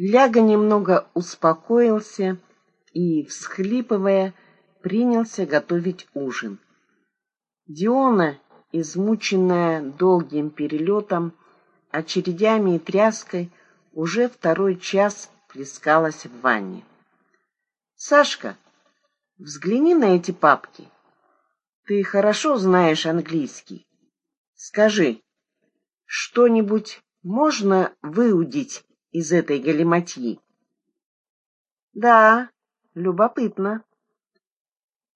Ляга немного успокоился и, всхлипывая, принялся готовить ужин. Диона, измученная долгим перелетом, очередями и тряской, уже второй час плескалась в ванне. «Сашка, взгляни на эти папки. Ты хорошо знаешь английский. Скажи, что-нибудь можно выудить из этой галиматьи?» «Да, любопытно.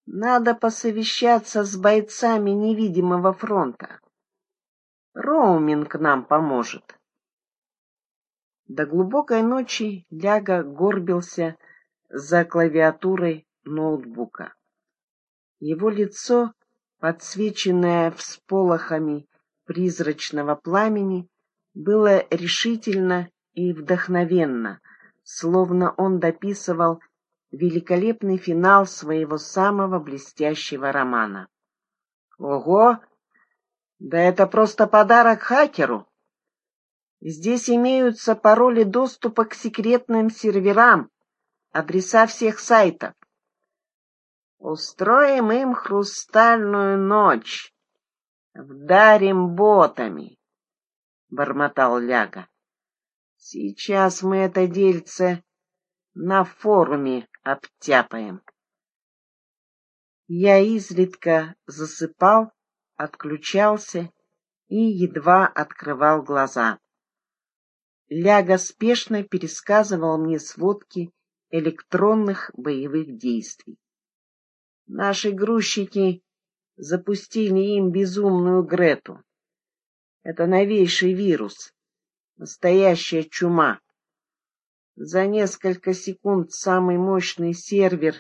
Надо посовещаться с бойцами невидимого фронта. Роуминг нам поможет». До глубокой ночи Ляга горбился за клавиатурой ноутбука. Его лицо, подсвеченное всполохами призрачного пламени, было решительно и вдохновенно, словно он дописывал великолепный финал своего самого блестящего романа. Ого! Да это просто подарок хакеру! Здесь имеются пароли доступа к секретным серверам, адреса всех сайтов. Устроим им хрустальную ночь, вдарим ботами, — бормотал Ляга. Сейчас мы это дельце на форуме обтяпаем. Я изредка засыпал, отключался и едва открывал глаза. Ляга спешно пересказывал мне сводки электронных боевых действий. Наши грузчики запустили им безумную Грету. Это новейший вирус, настоящая чума. За несколько секунд самый мощный сервер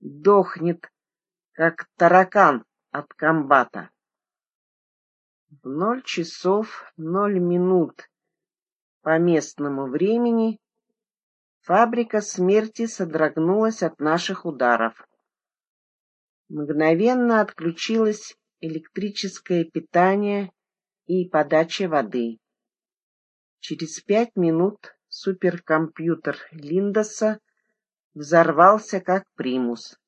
дохнет, как таракан от комбата. В ноль часов ноль минут по местному времени фабрика смерти содрогнулась от наших ударов. Мгновенно отключилось электрическое питание и подача воды. Через пять минут суперкомпьютер Линдоса взорвался как примус.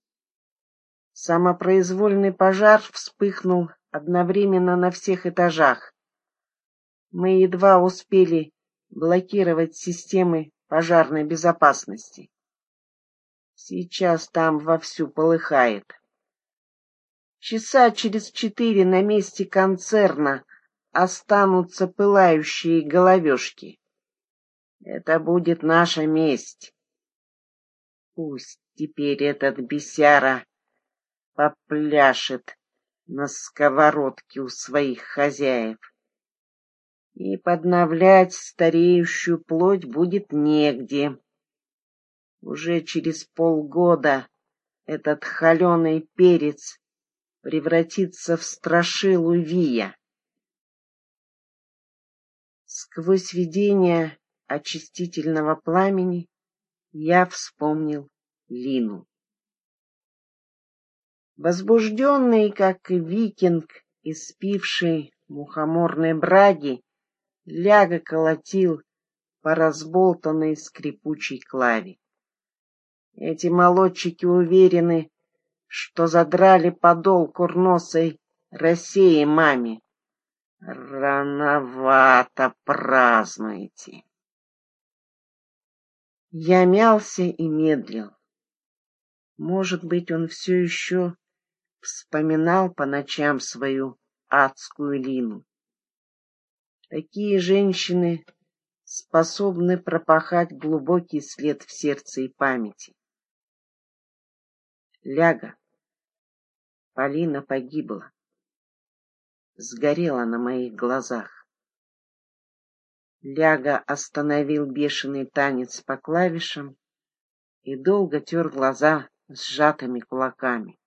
Самопроизвольный пожар вспыхнул одновременно на всех этажах. Мы едва успели блокировать системы пожарной безопасности. Сейчас там вовсю полыхает. Часа через четыре на месте концерна останутся пылающие головешки. Это будет наша месть. Пусть теперь этот бесяра попляшет на сковородке у своих хозяев и подновлять стареющую плоть будет негде. Уже через полгода этот холеный перец превратится в страшилу Вия. Сквозь видение очистительного пламени я вспомнил Лину. Возбужденный, как викинг, испивший мухоморной браги, ляга колотил по разболтанной скрипучей клаве. Эти молодчики уверены, что задрали подол курносой России маме. Рановато празднуете. Я мялся и медлил. Может быть, он все еще вспоминал по ночам свою адскую Лину. Такие женщины способны пропахать глубокий след в сердце и памяти. Ляга. Полина погибла. Сгорела на моих глазах. Ляга остановил бешеный танец по клавишам и долго тер глаза сжатыми кулаками,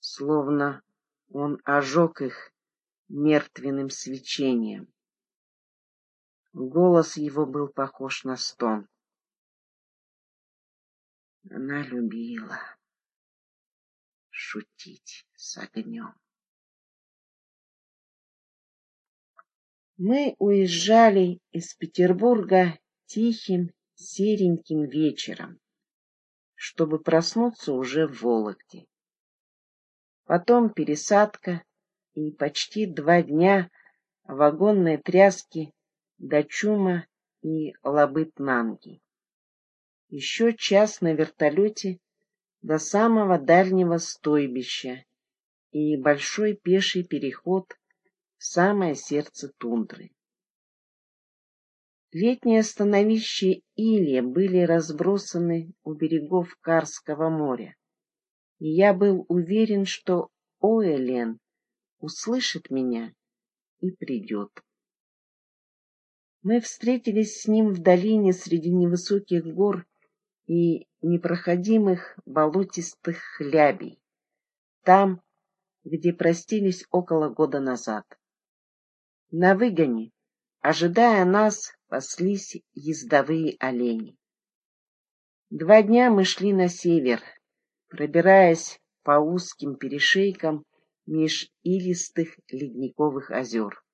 словно он ожег их мертвенным свечением. Голос его был похож на стон. Она любила шутить с огнем. Мы уезжали из Петербурга тихим, сереньким вечером, чтобы проснуться уже в Вологде. Потом пересадка и почти два дня вагонной тряски до Чума и Лабыт-Нанги. Еще час на вертолете до самого дальнего стойбища и большой пеший переход в самое сердце тундры. Летние становища Илья были разбросаны у берегов Карского моря, и я был уверен, что Оэлен услышит меня и придет. Мы встретились с ним в долине среди невысоких гор и непроходимых болотистых хлябей, там, где простились около года назад. На выгоне, ожидая нас, паслись ездовые олени. Два дня мы шли на север, пробираясь по узким перешейкам меж илистых ледниковых озер.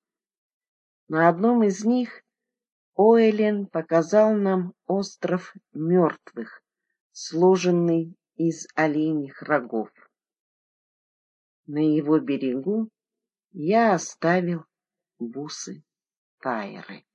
На одном из них Оэлен показал нам остров мертвых, сложенный из оленьих рогов. На его берегу я оставил бусы Тайры.